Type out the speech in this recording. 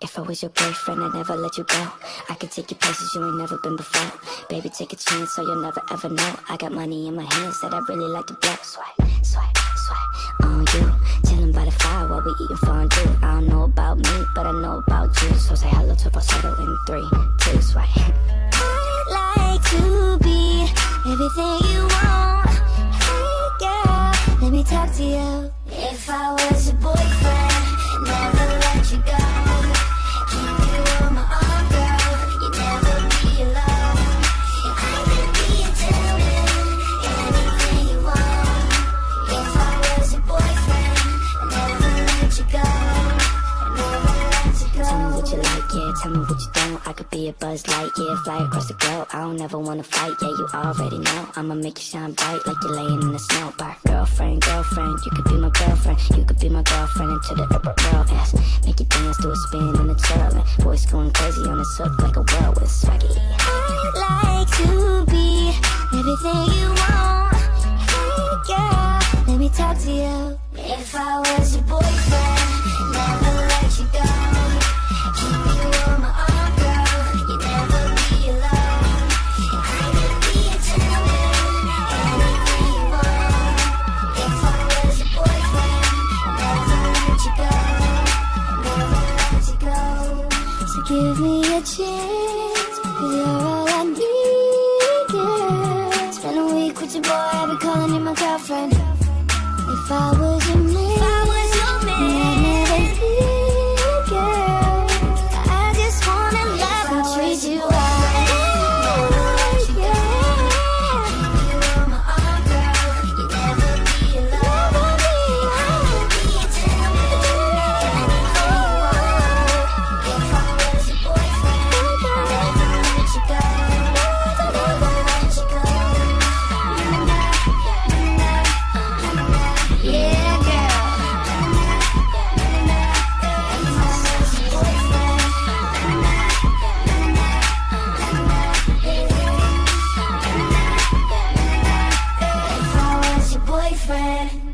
If I was your boyfriend, I'd never let you go. I could take you places you ain't never been before. Baby, take a chance so you'll never ever know. I got money in my hands that I really like to blow. Swipe, swipe, swipe on you. Chilling by the fire while we eating fondue. I don't know about me, but I know about you. So say hello to falsetto in three, two, swipe. I'd like to be everything you want. Hey girl, let me talk to you. If I was Tell me what you don't. I could be a buzz light, yeah. Fly across the globe. I don't ever wanna fight, yeah. You already know. I'ma make you shine bright like you're laying in the snow. Bar. Girlfriend, girlfriend, you could be my girlfriend. You could be my girlfriend into the upper world. Yes. Make you dance to a spin and a twirl. And voice going crazy on this hook like a whirlwind swaggy. I'd like to be everything you want. Hey girl, let me talk to you. If I was give me a chance, cause you're all I need, yeah. Spend a week with your boy, I'll be calling you my girlfriend. If I boyfriend